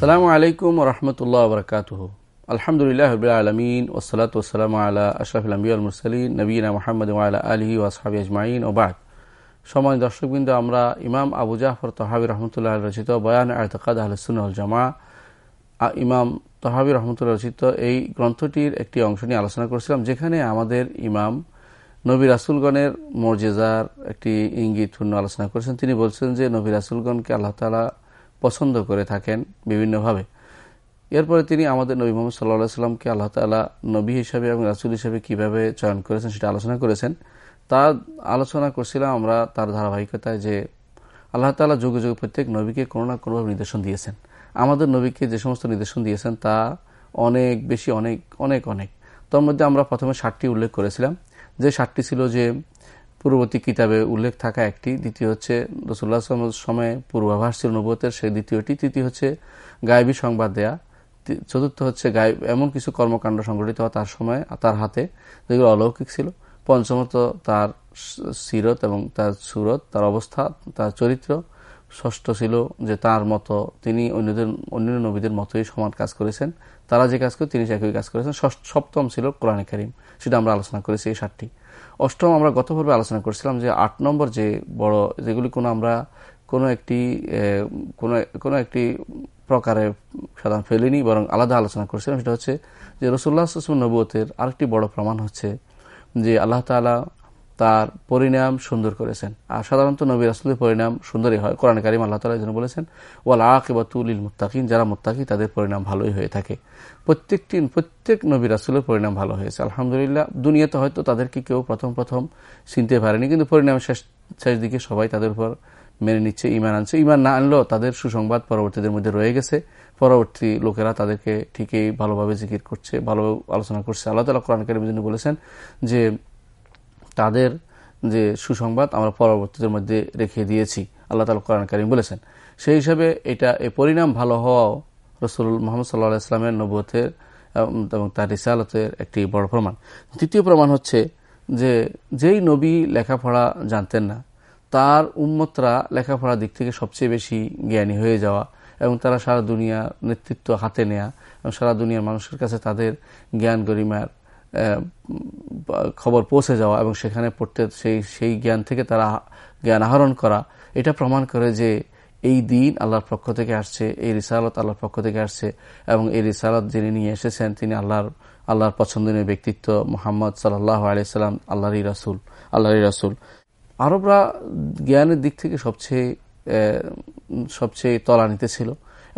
আসসালামু আলাইকুম রহমতুল্লাহ বরকাতহ। আলহামদুলিল্লাহ আলমিন ওসলাত ওসালাম আল্লাহ আশরাফুল আম্বিউল মুরসালিন নবীনা মোহাম্মদ আল্লাহ আলহি ওয়াসহাবি আজমাইন ওবাদ সময় দর্শকবৃন্দ, আমরা ইমাম আবু জাফর তহাবি রহমতুল্লাহ রচিত বয়ান আয়তকাদ আহসুল জামা ইমাম তহাবি রহমতুল্লাহ রচিত এই গ্রন্থটির একটি অংশ নিয়ে আলোচনা করেছিলাম, যেখানে আমাদের ইমাম নবী রাসুলগণের মর্যাদার একটি ইঙ্গিতপূর্ণ আলোচনা করেছেন। তিনি বলছেন যে নবী রাসুলগণকে আল্লাহ তালা পছন্দ করে থাকেন বিভিন্নভাবে। এরপরে তিনি আমাদের নবী মোহাম্মদ সাল্লাহ সাল্লামকে আল্লাহ তালা নবী হিসাবে এবং রাসুল হিসাবে কীভাবে চয়ন করেছেন সেটা আলোচনা করেছেন। তা আলোচনা করছিলাম আমরা তার ধারাবাহিকতায় যে আল্লাহ তালা যুগে যুগে প্রত্যেক নবীকে কোনো না কোনোভাবে নির্দেশন দিয়েছেন। আমাদের নবীকে যে সমস্ত নির্দেশন দিয়েছেন তা অনেক বেশি, অনেক অনেক অনেক। তার মধ্যে আমরা প্রথমে ষাটটি উল্লেখ করেছিলাম। যে ষাটটি ছিল যে পূর্ববর্তী কিতাবে উল্লেখ থাকা একটি, দ্বিতীয় হচ্ছে রসুল্লাহ সময়ে পূর্বাভাস ছিল নবতের সেই দ্বিতীয়টি, তৃতীয় হচ্ছে গায়েবী সংবাদ দেয়া চতুর্থ হচ্ছে গায়ে এমন কিছু কর্মকাণ্ড সংঘটিত হওয়া তার সময়, তার হাতে, যেগুলো অলৌকিক ছিল, পঞ্চমত তার সিরত এবং তার সুরত, তার অবস্থা, তার চরিত্র, ষষ্ঠ ছিল যে তার মতো তিনি অন্যদের অন্য নবীদের মতোই সমান কাজ করেছেন, তারা যে কাজ করে তিনি একই কাজ করেছেন সপ্তম ছিল কোরআনে করিম, সেটা আমরা আলোচনা করেছি এই সাতটি। অষ্টম আমরা গত পর্বে আলোচনা করছিলাম যে আট নম্বর যে বড়, যেগুলি কোনো আমরা কোনো একটি কোনো একটি প্রকারে সাধারণ ফেলিনি, বরং আলাদা আলোচনা করছিলাম। সেটা হচ্ছে যে রসুল্লাহ নবুয়তের আরেকটি বড় প্রমাণ হচ্ছে যে আল্লাহ তালা তার পরিণাম সুন্দর করেছেন। আর সাধারণত নবী রাসুলের পরিণাম সুন্দরই হয়। কোরআন কারিম আল্লাহ তালা যেন বলেছেন, ওয়াল আকিবাতুল মুত্তাকিন যারা মুত্তাকি, তাদের পরিণাম ভালোই হয়ে থাকে। প্রত্যেকটি প্রত্যেক নবী রাসুলের পরিণাম ভালো হয়েছে। আলহামদুলিল্লাহ, দুনিয়াতে হয়তো তাদেরকে কেউ প্রথম প্রথম চিনতে পারেনি, কিন্তু পরিণাম শেষ শেষ দিকে সবাই তাদের উপর মেনে নিচ্ছে ইমান আনছে। ইমান না আনলেও তাদের সুসংবাদ পরবর্তীদের মধ্যে রয়ে গেছে। পরবর্তী লোকেরা তাদেরকে ঠিকই ভালোভাবে জিকির করছে ভালোভাবে আলোচনা করছে। আল্লাহ তালা কোরআন কারিম বলেছেন যে তাদের যে সুসংবাদ আমরা পরবর্তীদের মধ্যে রেখে দিয়েছি। আল্লাহ তালা কোরআন কারিম বলেছেন, সেই হিসাবে এটা এ পরিণাম ভালো হওয়াও রসুল মোহাম্মদ সাল্লাহ ইসলামের নবতের এবং তার রিসালতের একটি বড় প্রমাণ। তৃতীয় প্রমাণ হচ্ছে যে যেই নবী লেখাপড়া জানতেন না, তার উম্মতরা লেখাপড়ার দিক থেকে সবচেয়ে বেশি জ্ঞানী হয়ে যাওয়া এবং তারা সারা দুনিয়া নেতৃত্ব হাতে নেয়া এবং সারা দুনিয়ার মানুষের কাছে তাদের জ্ঞান গরিমার খবর পৌঁছে যাওয়া এবং সেখানে পড়তে সেই সেই জ্ঞান থেকে তারা জ্ঞান আহরণ করা, এটা প্রমাণ করে যে এই দিন আল্লাহর পক্ষ থেকে আসছে, এই রিসালত আল্লাহর পক্ষ থেকে আসছে এবং এই রিসালত যিনি নিয়ে এসেছেন, তিনি আল্লাহর আল্লাহর পছন্দনীয় ব্যক্তিত্ব মোহাম্মদ সাল্লাহ আলিয়াল্লাম আল্লাহরই রাসুল আল্লাহরই রাসুল। আরবরা জ্ঞানের দিক থেকে সবচেয়ে সবচেয়ে তলানিতে ছিল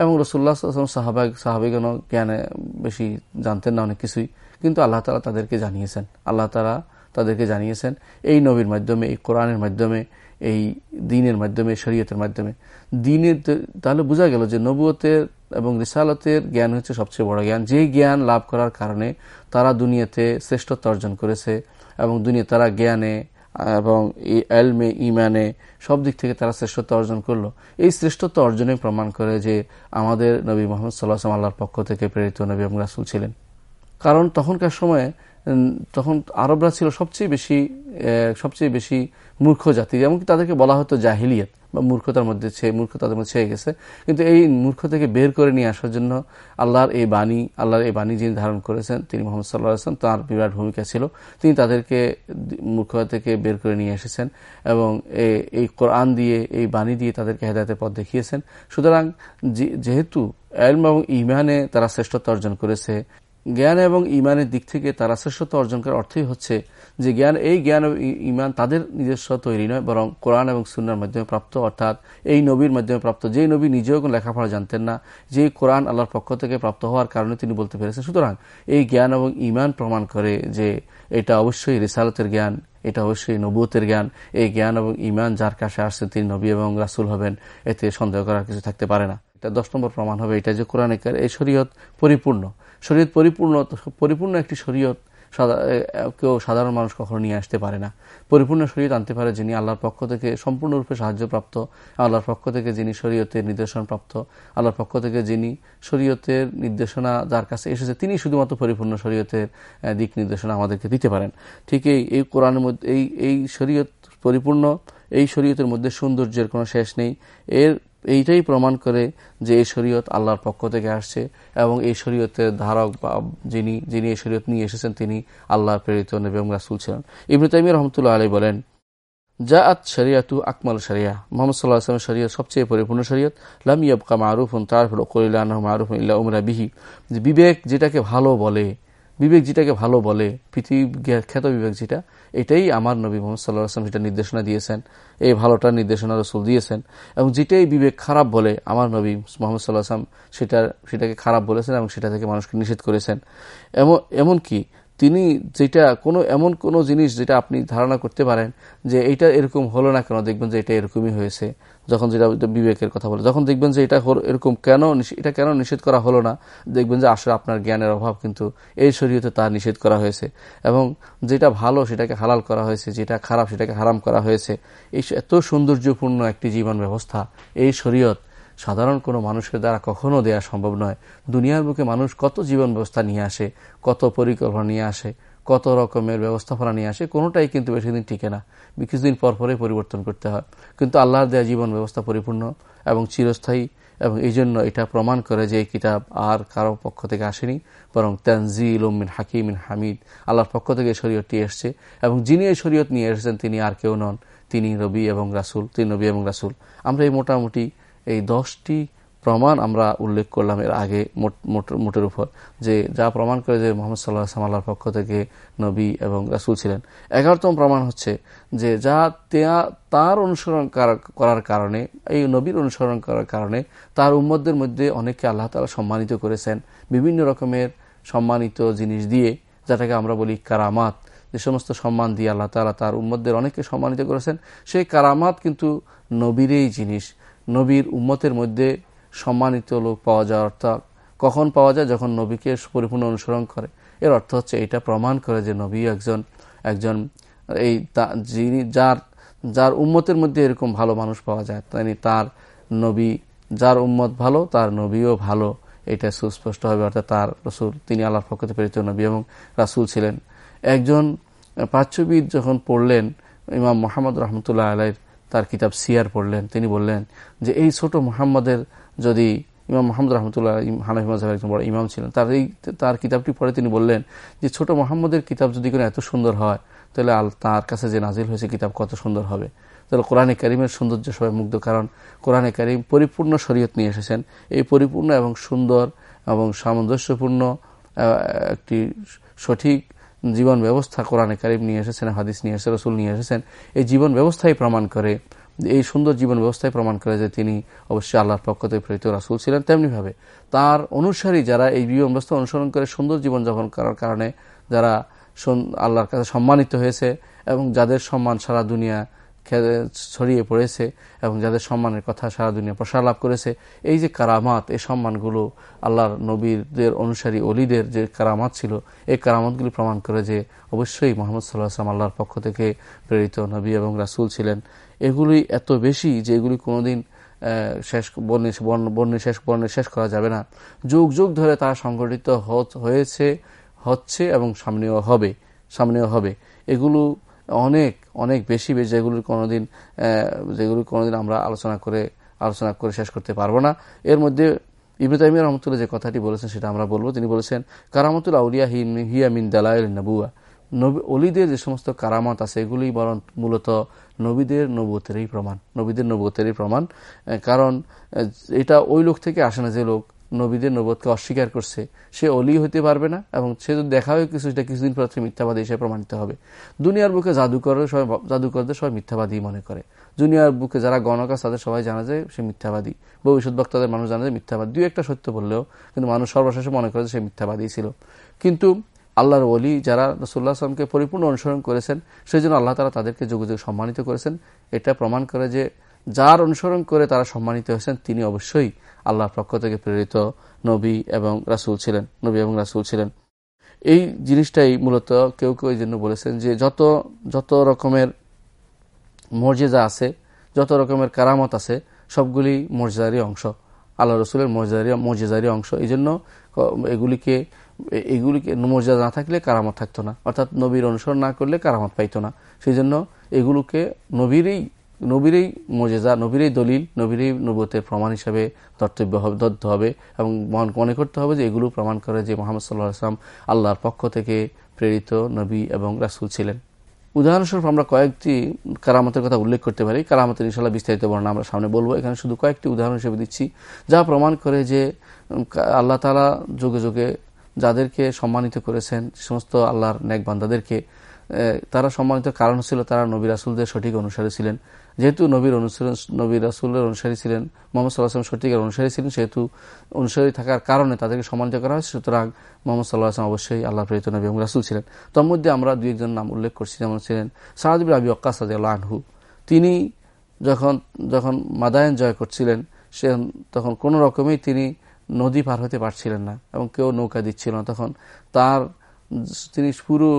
এবং রসুল্লাহ সাহাবাগ সাহাবিগণ জ্ঞানে বেশি জানতেন না অনেক কিছুই। কিন্তু আল্লাহ তালা তাদেরকে জানিয়েছেন। আল্লাহ তালা তাদেরকে জানিয়েছেন, এই নবীর মাধ্যমে, এই কোরআনের মাধ্যমে, এই দিনের মাধ্যমে, শরীয়তের মাধ্যমে। দিনের তাহলে বোঝা গেল যে নবুয়তের এবং রিসালতের জ্ঞান হচ্ছে সবচেয়ে বড় জ্ঞান। যেই জ্ঞান লাভ করার কারণে তারা দুনিয়াতে শ্রেষ্ঠত্ব অর্জন করেছে এবং দুনিয়া তারা জ্ঞানে এবং এলমে ইমানে সব দিক থেকে তারা শ্রেষ্ঠত্ব অর্জন করল। এই শ্রেষ্ঠত্ব অর্জনে প্রমাণ করে যে আমাদের নবী মোহাম্মদ সাল্লাহ আল্লাহর পক্ষ থেকে প্রেরিত নবী এবং রাসুল ছিলেন। কারণ তখনকার সময়ে তখন আরবরা ছিল সবচেয়ে বেশি সবচেয়ে বেশি মূর্খ জাতি। এমনকি তাদেরকে বলা হতো জাহিলিয়ত, বা মূর্খতার মধ্যে ছেয়ে মূর্খ তাদের মধ্যে ছেয়ে গেছে। কিন্তু এই মূর্খ থেকে বের করে নিয়ে আসার জন্য আল্লাহর এই বাণী, আল্লাহর এই বাণী যিনি ধারণ করেছেন, তিনি মোহাম্মদ সাল্লাহ আসলাম তাঁর বিরাট ভূমিকা ছিল। তিনি তাদেরকে মূর্খতা থেকে বের করে নিয়ে এসেছেন এবং এই কোরআন দিয়ে, এই বাণী দিয়ে তাদেরকে হেদায়তের পথ দেখিয়েছেন। সুতরাং যেহেতু এলম এবং ইমানে তারা শ্রেষ্ঠত্ব অর্জন করেছে জ্ঞান এবং ইমানের দিক থেকে তারা শ্রেষ্ঠত্ব অর্জন করার অর্থই হচ্ছে যে জ্ঞান, এই জ্ঞান ইমান তাদের নিজস্ব তৈরি নয়, বরং কোরআন এবং সুন্নার মাধ্যমে প্রাপ্ত, অর্থাৎ এই নবীর মাধ্যমে প্রাপ্ত। যেই নবী নিজেও কোনো লেখাপড়া জানতেন না যে কোরআন আল্লাহর পক্ষ থেকে প্রাপ্ত হওয়ার কারণে তিনি বলতে পেরেছেন। সুতরাং এই জ্ঞান এবং ইমান প্রমাণ করে যে এটা অবশ্যই রিসালতের জ্ঞান, এটা অবশ্যই নবুতের জ্ঞান। এই জ্ঞান এবং ইমান যার কাছে আসছে তিনি নবী এবং রাসুল হবেন, এতে সন্দেহ করার কিছু থাকতে পারে না। এটা দশ নম্বর প্রমাণ হবে, এটা যে কোরআনিকার এই শরীয়ত পরিপূর্ণ। শরীয়ত পরিপূর্ণ পরিপূর্ণ একটি শরীয়ত কেউ সাধারণ মানুষ কখনো নিয়ে আসতে পারে না। পরিপূর্ণ শরীয়ত আনতে পারে যিনি আল্লাহর পক্ষ থেকে সম্পূর্ণরূপে সাহায্যপ্রাপ্ত, আল্লাহর পক্ষ থেকে যিনি শরীয়তের নির্দেশনা প্রাপ্ত আল্লাহর পক্ষ থেকে যিনি শরীয়তের নির্দেশনা যার কাছে এসেছে, তিনি শুধুমাত্র পরিপূর্ণ শরীয়তের দিক নির্দেশনা আমাদেরকে দিতে পারেন। ঠিক এই এই কোরআনের মধ্যে, এই এই শরীয়ত পরিপূর্ণ, এই শরীয়তের মধ্যে সৌন্দর্যের কোনো শেষ নেই। এর এইটাই প্রমাণ করে যে এই শরীয়ত আল্লাহর পক্ষ থেকে আসছে এবং এই শরীয়তের ধারক বা যিনি যিনি এই শরীয়ত নিয়ে এসেছেন, তিনি আল্লাহ প্রেরিত নবী রাসুল ছিলেন। ইবনু তাইমি রহমতুল্লাহ আলী বলেন, জাআত শরিয়াতু আকমাল শরিয়া। মোহাম্মদ সাল্লাহ আসলামের শরীয়ত সবচেয়ে পরিপূর্ণ শরীয়ত। লাম ইয়াবকা মারুফুন তারফুল কলিল্লাহ মারুফ ইল্লা উমরা বিহি। বিবেক যেটাকে ভালো বলে বিবেক যেটাকে ভালো বলে, পৃথিবী খ্যাত বিবেক যেটা, এটাই আমার নবী মোহাম্মদ সাল্লাহ আসলাম যেটা নির্দেশনা দিয়েছেন, এই ভালোটা নির্দেশনা রসুল দিয়েছেন। এবং যেটাই বিবেক খারাপ বলে, আমার নবী মোহাম্মদ সাল্লাহ আসলাম সেটা, সেটাকে খারাপ বলেছেন এবং সেটা থেকে মানুষকে নিষেধ করেছেন। এমন, এমনকি তিনি যেটা কোনো, এমন কোনো জিনিস যেটা আপনি ধারণা করতে পারেন যে এটা এরকম হলো না কেন, দেখবেন যে এটা এরকমই হয়েছে। যখন যেটা বিবেকের কথা বলে, যখন দেখবেন যে এটা এরকম কেন এটা কেন নিষেধ করা হলো না, দেখবেন যে আসলে আপনার জ্ঞানের অভাব কিন্তু এই শরীয়তে তা নিষেধ করা হয়েছে। এবং যেটা ভালো সেটাকে হালাল করা হয়েছে, যেটা খারাপ সেটাকে হারাম করা হয়েছে। এই এত সৌন্দর্যপূর্ণ একটি জীবন ব্যবস্থা এই শরীয়ত সাধারণ কোনো মানুষের দ্বারা কখনো দেয়া সম্ভব নয়। দুনিয়ার বুকে মানুষ কত জীবন ব্যবস্থা নিয়ে আসে, কত পরিকল্পনা নিয়ে আসে কত রকমের ব্যবস্থাপনা নিয়ে আসে, কোনোটাই কিন্তু বেশি দিন টিকে না। কিছুদিন পর পরে পরিবর্তন করতে হয়। কিন্তু আল্লাহর দেয়া জীবন ব্যবস্থা পরিপূর্ণ এবং চিরস্থায়ী এবং এই জন্য এটা প্রমাণ করে যে এই কিতাব আর কারও পক্ষ থেকে আসেনি, বরং তানজিল উমিন হাকিমিন হামিদ, আল্লাহর পক্ষ থেকে শরীয়তটি এসছে এবং যিনি এই শরীয়ত নিয়ে এসেছেন তিনি আর কেউ নন, তিনি নবী এবং রাসুল, তিনি নবী এবং রাসুল। আমরা এই মোটামুটি এই দশটি প্রমাণ আমরা উল্লেখ করলাম এর আগে মোটের উপর, যে যা প্রমাণ করে যে মোহাম্মদ সাল্লাহ সাল্লাহর পক্ষ থেকে নবী এবং রাসুল ছিলেন। এগারোতম প্রমাণ হচ্ছে যে যা তার অনুসরণ করার কারণে, এই নবীর অনুসরণ করার কারণে তার উম্মদের মধ্যে অনেককে আল্লাহ তালা সম্মানিত করেছেন। বিভিন্ন রকমের সম্মানিত জিনিস দিয়ে, যেটাকে আমরা বলি কারামাত, যে সমস্ত সম্মান দিয়ে আল্লাহ তালা তার উম্মদের অনেককে সম্মানিত করেছেন। সেই কারামাত কিন্তু নবীরই জিনিস। নবীর উম্মতের মধ্যে সম্মানিত লোক পাওয়া যায়, অর্থাৎ কখন পাওয়া যায়? যখন নবীকে পরিপূর্ণ অনুসরণ করে। এর অর্থ হচ্ছে এটা প্রমাণ করে যে নবী একজন একজন এই যিনি, যার যার উম্মতের মধ্যে এরকম ভালো মানুষ পাওয়া যায় তাই তার নবী, যার উম্মত ভালো, তার নবীও ভালো। এটা সুস্পষ্ট হবে, অর্থাৎ তার রসুল, তিনি আল্লাহ ফকতে প্রেরিত নবী এবং রাসুল ছিলেন। একজন প্রাচ্যবিদ যখন পড়লেন, ইমাম মোহাম্মদ রহমতুল্লাহ আলাইর তার কিতাব সিয়ার পড়লেন, তিনি বললেন যে এই ছোট মোহাম্মদের যদি ইমাম মোহাম্মদ রহমতুল্লাহ হানাফি মজাহের একজন বড় ইমাম ছিলেন, তার এই, তার কিতাবটি পড়ে তিনি বললেন যে, ছোট মোহাম্মদের কিতাব যদি কোনো এত সুন্দর হয়, তাহলে আল, তার কাছে যে নাজিল হয়েছে কিতাব কত সুন্দর হবে। তাহলে কোরআনে করিমের সৌন্দর্য সবাই মুগ্ধ, কারণ কোরআনে করিম পরিপূর্ণ শরীয়ত নিয়ে এসেছেন। এই পরিপূর্ণ এবং সুন্দর এবং সামঞ্জস্যপূর্ণ একটি সঠিক জীবন ব্যবস্থা কোরআনে কারিম নিয়ে এসেছেন, হাদিস নিয়ে এসে রসুল নিয়ে এসেছেন। এই জীবন ব্যবস্থাই প্রমাণ করে এই সুন্দর জীবন ব্যবস্থায় প্রমাণ করে যে তিনি অবশ্যই আল্লাহর পক্ষ থেকে প্রেরিত রাসুল ছিলেন তেমনিভাবে। তার অনুসারী যারা এই জীবন ব্যবস্থা অনুসরণ করে সুন্দর জীবনযাপন করার কারণে যারা আল্লাহর কাছে সম্মানিত হয়েছে এবং যাদের সম্মান সারা দুনিয়া ছড়িয়ে পড়েছে এবং যাদের সম্মানের কথা সারা দুনিয়া প্রসার লাভ করেছে, এই যে কারামাত, এই সম্মানগুলো আল্লাহর নবীরদের অনুসারী অলিদের যে কারামাত ছিল, এই কারামাতগুলি প্রমাণ করে যে অবশ্যই মোহাম্মদ সাল্লাহ আসলাম আল্লাহর পক্ষ থেকে প্রেরিত নবী এবং রাসুল ছিলেন। এগুলি এত বেশি যে এগুলি কোনোদিন শেষ বর্ণে শেষ বর্ণে শেষ করা যাবে না। যুগ যুগ ধরে তারা সংগঠিত হয়েছে, হচ্ছে এবং সামনেও হবে সামনেও হবে। এগুলো অনেক অনেক বেশি বেশি যেগুলোর কোনোদিন যেগুলো কোনোদিন আমরা আলোচনা করে আলোচনা করে শেষ করতে পারব না। এর মধ্যে তাইমিয়া রহমতুল্লাহ যে কথাটি বলেছেন সেটা আমরা বলব। তিনি বলেছেন, কারামতুল আউলিয়া হিয়া মিন দালাইল নবুয়া। নবী, অলিদের যে সমস্ত কারামত আছে এগুলি বরং মূলত নবীদের নবতেরই প্রমাণ, নবীদের নবতেরই প্রমাণ কারণ এটা ওই লোক থেকে আসে না যে লোক নবীদের নবতকে অস্বীকার করছে। সে অলি হইতে পারবে না এবং সে যদি দেখা হয় কিছু, সেটা কিছুদিন পর মিথ্যাবাদী হিসেবে প্রমাণিত হবে। দুনিয়ার বুকে জাদুকর সবাই জাদুকরদের সবাই মিথ্যাবাদী মনে করে। দুনিয়ার বুকে যারা গণক আছে, তাদের সবাই জানা যায় সে মিথ্যাবাদী। ভবিষ্যৎ বক্তাদের মানুষ জানা যায় মিথ্যাবাদী। দুই একটা সত্য বললেও কিন্তু মানুষ সর্বশেষে মনে করে যে সে মিথ্যাবাদী ছিল। কিন্তু আল্লাহর অলি যারা রসুল্লাহ আসলামকে পরিপূর্ণ অনুসরণ করেছেন সেই জন্য আল্লাহ তারা তাদেরকে যুগ যুগ সম্মানিত করেছেন। এটা প্রমাণ করে যে যার অনুসরণ করে তারা সম্মানিত হয়েছেন, তিনি অবশ্যই আল্লাহর পক্ষ থেকে প্রেরিত নবী এবং রাসুল ছিলেন, নবী এবং রাসুল ছিলেন। এই জিনিসটাই মূলত কেউ কেউ এই জন্য বলেছেন যে যত যত রকমের মর্যাদা আছে, যত রকমের কারামত আছে, সবগুলি মর্যাদারই অংশ আল্লাহ রসুলের মর্যাদারি মর্যাদারই অংশ। এই জন্য এগুলিকে এগুলিকে মর্যাদা না থাকলে কারামত থাকতো না। অর্থাৎ নবীর অনুসরণ না করলে কারামত পাইতো না। সেই জন্য এগুলোকে নবীরই নবীরই মজেজা নবীরই দলিল, নবীরই নবতের প্রমাণ হিসাবে ধর্তব্য হবে, ধরতে হবে এবং মনে করতে হবে যে এগুলো প্রমাণ করে যে মোহাম্মদ সাল্লাহ আসলাম আল্লাহর পক্ষ থেকে প্রেরিত নবী এবং রাসুল ছিলেন। উদাহরণস্বরূপ আমরা কয়েকটি কারামতের কথা উল্লেখ করতে পারি। কারামতের ইনশাল্লাহ বিস্তারিত বর্ণনা আমরা সামনে বলব। এখানে শুধু কয়েকটি উদাহরণ হিসেবে দিচ্ছি, যা প্রমাণ করে যে আল্লাহ তালা যুগে যুগে যাদেরকে সম্মানিত করেছেন, সমস্ত আল্লাহর নেক বান্দাদেরকে তারা সম্মানিত কারণ ছিল তারা নবী রাসুলদের সঠিক অনুসারী ছিলেন। যেহেতু নবীর অনুসরণ নবী রাসুলের অনুসারী ছিলেন, মোহাম্মদ সাল্লাহ আসলাম সঠিকের অনুসারী ছিলেন, সেহেতু অনুসারী থাকার কারণে তাদেরকে সম্মানিত করা হয়েছে। সুতরাং মোহাম্মদ সাল্লাহ আসলাম অবশ্যই আল্লাহ প্রেরিত নবী এবং রাসুল ছিলেন। তার মধ্যে আমরা দুই একজন নাম উল্লেখ করছি, যেমন ছিলেন সাহাদিবুল আবি অক্কাস আনহু। তিনি যখন যখন মাদায়ন জয় করছিলেন, সে তখন কোনো রকমেই তিনি নদী পার হতে পারছিলেন না এবং কেউ নৌকা দিচ্ছিল না। তখন তার, তিনি পুরো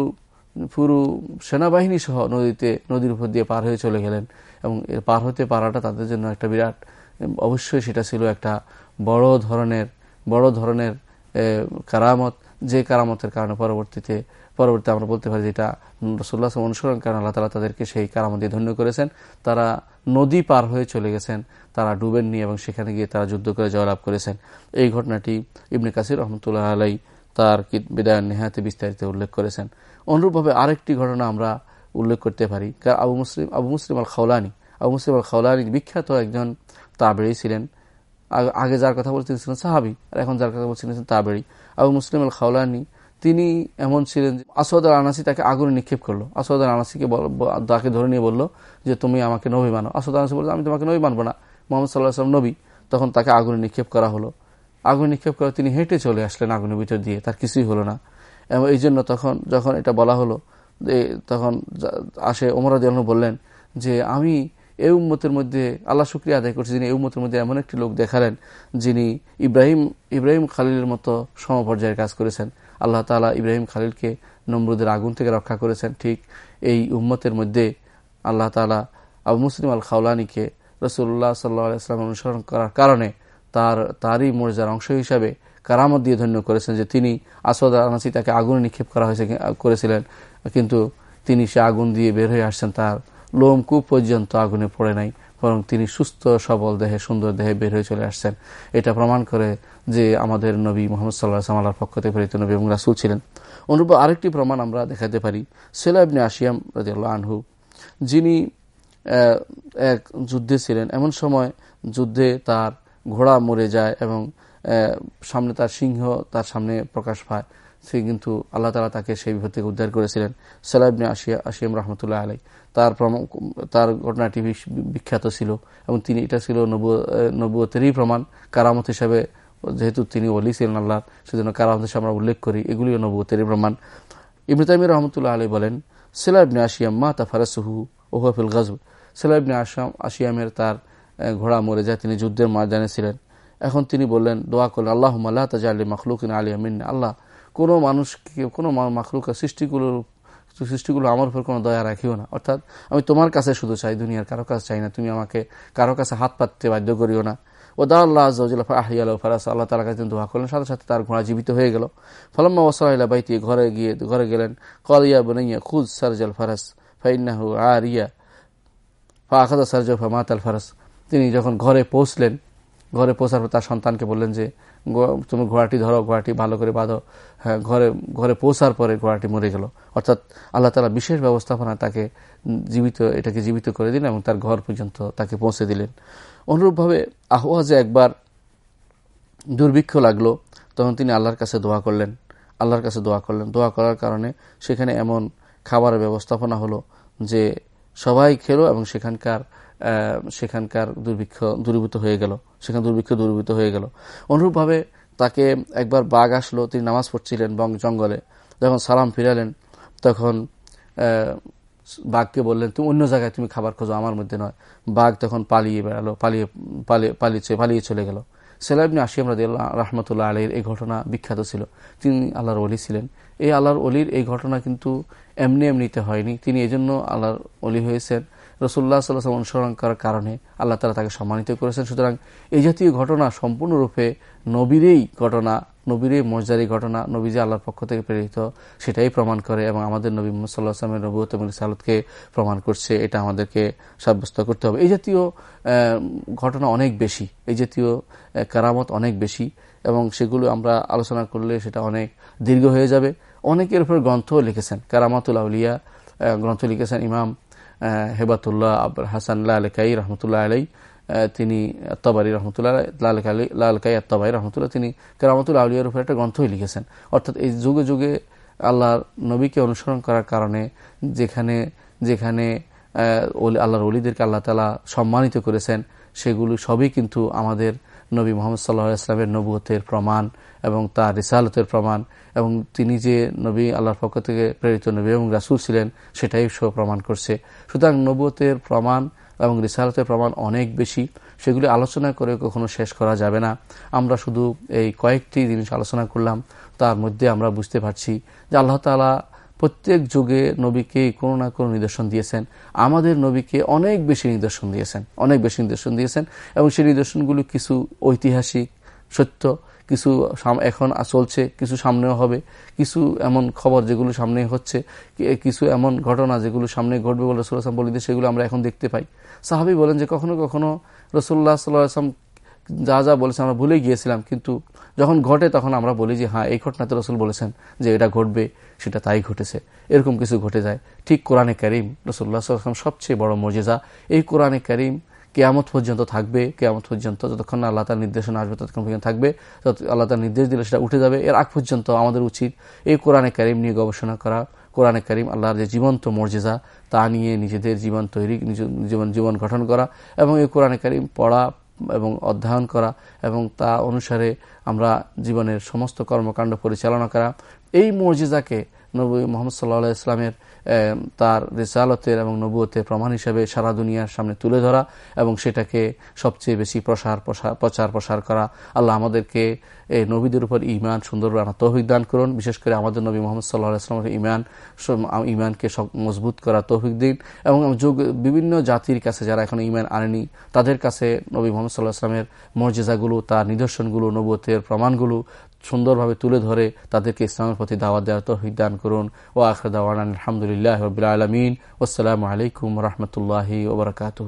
পুরো সেনাবাহিনী সহ নদীতে, নদীর উপর দিয়ে পার হয়ে চলে গেলেন। এবং এর পার হতে পারাটা তাদের জন্য একটা বিরাট, অবশ্যই সেটা ছিল একটা বড় ধরনের বড় ধরনের কারামত। যে কারামতের কারণে পরবর্তীতে পরবর্তী আমরা বলতে পারি যেটা রসুল্লাহ অনুসরণ কারণ আল্লাহ তালা তাদেরকে সেই কারামত দিয়ে ধন্য করেছেন। তারা নদী পার হয়ে চলে গেছেন, তারা ডুবেননি এবং সেখানে গিয়ে তারা যুদ্ধ করে জয়লাভ করেছেন। এই ঘটনাটি ইবনে কাসির রহমতুল্লাহ আলাই তার বিদায় নেহাতে বিস্তারিত উল্লেখ করেছেন। অনুরূপভাবে আরেকটি ঘটনা আমরা উল্লেখ করতে পারি। আবু মুসলিম আবু মুসলিম আল খাওলানি আবু মুসলিম আল খাওলানি বিখ্যাত একজন তাবেড়ি ছিলেন। আগে যার কথা বলছেন ছিলেন সাহাবি, আর এখন যার কথা বলছিলেন তাবেড়ি আবু মুসলিম আল খাওলানি তিনি এমন ছিলেন যে আসদ আল আনাসি তাকে আগুনে নিক্ষেপ করল। আসদ আল আনাসিকে তাকে ধরে নিয়ে বলল যে, তুমি আমাকে নবী মানো। আসদ আনাসি বলল আমি তোমাকে নবী মানবো না। মোহাম্মদ সাল্লাহ আসলাম নবী। তখন তাকে আগুনে নিক্ষেপ করা হলো। আগুন নিক্ষেপ করে তিনি হেঁটে চলে আসলেন আগুনের ভিতর দিয়ে। তার কিছুই হলো না। এবং এই জন্য তখন, যখন এটা বলা হলো তখন আসে ওমরাদ বললেন যে, আমি এই উম্মতের মধ্যে আল্লাহ শুক্রিয়া আদায় করছি যিনি এই উম্মতের মধ্যে এমন একটি লোক দেখালেন যিনি ইব্রাহিম ইব্রাহিম খালিলের মতো সমপর্যায়ের কাজ করেছেন। আল্লাহ তালা ইব্রাহিম খালিলকে নমরুদের আগুন থেকে রক্ষা করেছেন। ঠিক এই উম্মতের মধ্যে আল্লাহ তালা আবু মুসলিম আল খাওলানিকে রসুল্লাহ সাল্লাহ ইসলাম অনুসরণ করার কারণে তার, তারই মর্যাদার অংশ হিসাবে কারামত দিয়ে ধন্য করেছেন যে তিনি আসদ আনাসি তাকে আগুনে নিক্ষেপ করা হয়েছে করেছিলেন। কিন্তু তিনি সে আগুন দিয়ে বের হয়ে আসছেন, তার লোম লোমকূপ পর্যন্ত আগুনে পড়ে নাই, বরং তিনি সুস্থ, সবল দেহে, সুন্দর দেহে বের হয়ে চলে আসছেন। এটা প্রমাণ করে যে আমাদের নবী মোহাম্মদ সাল্লাহ সামালার পক্ষ থেকে প্রেরিত নবী এবং রাসুল ছিলেন। অনুরূপ আরেকটি প্রমাণ আমরা দেখাতে পারি। সেলাবনে আসিয়াম রাজিয়াল্লাহ আনহু, যিনি এক যুদ্ধে ছিলেন। এমন সময় যুদ্ধে তার ঘোড়া মরে যায় এবং সামনে তার সিংহ, তার সামনে প্রকাশ পায়। সে কিন্তু আল্লাহ তালা তাকে সেই বিপদ থেকে উদ্ধার করেছিলেন। সালাইবনে আসিয়া, আসিয়াম রহমতুল্লাহ আলাই তার তার ঘটনাটি বিখ্যাত ছিল এবং তিনি, এটা ছিল নবুয়তেরই প্রমাণ। কারামত হিসাবে যেহেতু তিনি অলি ছিলেন আল্লাহ সেজন্য কারামত হিসাবে আমরা উল্লেখ করি। এগুলিও নবুয়তেরই প্রমাণ। ইবনে রহমতুল্লাহ আলী বলেন সেলাইবনে আসিয়াম মা তা ফারাসহু ওহফিল গজব সেলাইবনে আসাম আসিয়ামের তার ঘোড়া মরে যায়। তিনি যুদ্ধের ময়দানে ছিলেন। এখন তিনি বললেন, দোয়া করলেন আল্লাহ আল্লাহ তাজা আলী মখলুকিন আলী আমিন আল্লাহ, কোনো মানুষকে, কোনো মখলুক সৃষ্টিগুলোর সৃষ্টিগুলো আমার উপর কোনো দয়া রাখিও না। অর্থাৎ, আমি তোমার কাছে শুধু চাই, দুনিয়ার কারও কাছে চাই না। তুমি আমাকে কারও কাছে হাত পাততে বাধ্য করিও না। ও দা আল্লাহ আজ্লা আহিয়াল ফারাস আল্লাহ তালা কাছে দোয়া করলেন, সাথে সাথে তার ঘোড়া জীবিত হয়ে গেল। ফলম্মা ওসাইলা বাইতি, ঘরে গিয়ে, ঘরে গেলেন কল কলিয়া বনাইয়া, খুদ সারজাল ফারাস ফাইনাহু আরিয়া। ফা আখাদা সারজা ফা মাতাল ফারাস। তিনি যখন ঘরে পৌঁছলেন ঘরে পৌঁছার পর তার সন্তানকে বললেন যে তুমি ঘোড়াটি ধরো, ঘোড়াটি ভালো করে বাঁধো। হ্যাঁ ঘরে ঘরে পৌঁছার পরে ঘোড়াটি মরে গেল। অর্থাৎ আল্লাহ তালা বিশেষ ব্যবস্থাপনা তাকে জীবিত, এটাকে জীবিত করে দিলেন এবং তার ঘর পর্যন্ত তাকে পৌঁছে দিলেন। অনুরূপভাবে আহওয়াজে একবার দুর্ভিক্ষ লাগল, তখন তিনি আল্লাহর কাছে দোয়া করলেন। আল্লাহর কাছে দোয়া করলেন। দোয়া করার কারণে সেখানে এমন খাবারের ব্যবস্থাপনা হলো যে, সবাই খেলো এবং সেখানকার সেখানকার দুর্ভিক্ষ দূরীভূত হয়ে গেল। সেখানে দুর্ভিক্ষ দূরীভূত হয়ে গেল। অনুরূপভাবে তাকে একবার বাঘ আসলো, তিনি নামাজ পড়ছিলেন বং জঙ্গলে। যখন সালাম ফিরালেন, তখন বাঘকে বললেন, তুমি অন্য জায়গায় তুমি খাবার খোঁজো, আমার মধ্যে নয়। বাঘ তখন পালিয়ে বেড়ালো, পালিয়ে পালিয়ে পালিয়ে পালিয়ে চলে গেল। সেলাইবনি আসিয়াম রাজি রহমতুল্লাহ আলীর এই ঘটনা বিখ্যাত ছিল। তিনি আল্লাহর অলি ছিলেন। এই আল্লাহর অলির এই ঘটনা কিন্তু এমনি এমনিতে হয়নি। তিনি এজন্য আল্লাহর অলি হয়েছেন। রসুল্লাহ সাল্লাহ অনুসরণ করার কারণে আল্লাহ তালা তাকে সম্মানিত করেছেন। সুতরাং এই জাতীয় ঘটনা সম্পূর্ণরূপে নবীরেই ঘটনা নবীর মজারি ঘটনা, নবী যে আল্লাহর পক্ষ থেকে প্রেরিত সেটাই প্রমাণ করে এবং আমাদের নবী মোহাম্মদ আসলামের নবুত এবং প্রমাণ করছে, এটা আমাদেরকে সাব্যস্ত করতে হবে। এই জাতীয় ঘটনা অনেক বেশি, এই জাতীয় কারামত অনেক বেশি এবং সেগুলো আমরা আলোচনা করলে সেটা অনেক দীর্ঘ হয়ে যাবে। অনেকের উপর গ্রন্থও লিখেছেন, কারামাতুল আউলিয়া গ্রন্থ লিখেছেন ইমাম হেবাতুল্লাহ আব্দুল হাসান লালকাই রহমতুল্লাহ আলাই তিনি আত্তাবারি রহমতুল্লাহ লালকাই আত্তাবাই রহমতুল্লাহ, তিনি কারামাতুল আউলিয়ার উপর একটা গ্রন্থই লিখেছেন। অর্থাৎ এই যুগে যুগে আল্লাহর নবীকে অনুসরণ করার কারণে যেখানে যেখানে আল্লাহর অলিদেরকে আল্লাহ তালা সম্মানিত করেছেন, সেগুলো সবই কিন্তু আমাদের নবী মোহাম্মদ সাল্লাহ ইসলামের নবুয়তের প্রমাণ এবং তার রিসালতের প্রমাণ এবং তিনি যে নবী আল্লাহর পক্ষ থেকে প্রেরিত নবী এবং রাসুল ছিলেন, সেটাই সব প্রমাণ করছে। সুতরাং নবুয়তের প্রমাণ এবং রিসালতের প্রমাণ অনেক বেশি, সেগুলি আলোচনা করে কখনো শেষ করা যাবে না। আমরা শুধু এই কয়েকটি জিনিস আলোচনা করলাম, তার মধ্যে আমরা বুঝতে পারছি যে আল্লাহ তালা প্রত্যেক যুগে নবীকে কোনো না কোনো নিদর্শন দিয়েছেন। আমাদের নবীকে অনেক বেশি নিদর্শন দিয়েছেন। অনেক বেশি নিদর্শন দিয়েছেন এবং সেই নিদর্শনগুলো কিছু ঐতিহাসিক, সত্য, কিছু এখন চলছে, কিছু সামনেও হবে, কিছু এমন খবর যেগুলো সামনে হচ্ছে কিছু এমন ঘটনা যেগুলো সামনে ঘটবে বলে রসুল আসলাম বলি সেগুলো আমরা এখন দেখতে পাই। সাহাবি বলেন যে কখনো কখনো রসুল্লাহ সাল্লাহ আসলাম যা যা বলেছে আমরা ভুলে গিয়েছিলাম, কিন্তু যখন ঘটে তখন আমরা বলি যে হ্যাঁ এই ঘটনাতে রসুল বলেছেন যে এটা ঘটবে, সেটা তাই ঘটেছে। এরকম কিছু ঘটে যায়। ঠিক কোরআনে করিম, রসুল্লাহ সাল্লাম সবচেয়ে বড় মর্যাদা এই কোরআনে করিম কেয়ামত পর্যন্ত থাকবে, কেয়ামত পর্যন্ত যতক্ষণ না আল্লাহ তার নির্দেশনা আসবে, ততক্ষণ পর্যন্ত থাকবে। আল্লাহ তার নির্দেশ দিলে সেটা উঠে যাবে। এর আগ পর্যন্ত আমাদের উচিত এই কোরআনে করিম নিয়ে গবেষণা করা। কোরআনে করিম আল্লাহর যে জীবন্ত মর্যাদা, তা নিয়ে নিজেদের জীবন তৈরি জীবন জীবন গঠন করা। এবং এই কোরআনে করিম পড়া এবং অধ্যয়ন করা এবং তা অনুসারে আমরা জীবনের সমস্ত কর্মকাণ্ড পরিচালনা করা। এই মর্জিদাকে নবী মোহাম্মদ সাল্লাহ ইসলামের তার রেসালতের এবং নবুয়তের প্রমাণ হিসেবে সারা দুনিয়ার সামনে তুলে ধরা এবং সেটাকে সবচেয়ে বেশি প্রসার প্রচার প্রসার করা। আল্লাহ আমাদেরকে এই নবীদের উপর ইমান সুন্দরভাবে তৌফিক দান করুন। বিশেষ করে আমাদের নবী মোহাম্মদ সাল্লাহ আসলামের ইমান ইমানকে মজবুত করা তৌফিক দিন এবং যুগ, বিভিন্ন জাতির কাছে যারা এখন ইমান আনেনি, তাদের কাছে নবী মোহাম্মদ সাল্লাহ ইসলামের মর্যাদাগুলো, তার নিদর্শনগুলো নবতের প্রমাণগুলো সুন্দরভাবে তুলে ধরে তাদেরকে ইসলামের প্রতি দাওয়াত দেওয়া তৌফিক দান করুন। ও আখর দাওয়ান আলহামদুলিল্লাহ আলমিন। আসসালামু আলাইকুম রহমতুল্লাহি ওবরাকাতু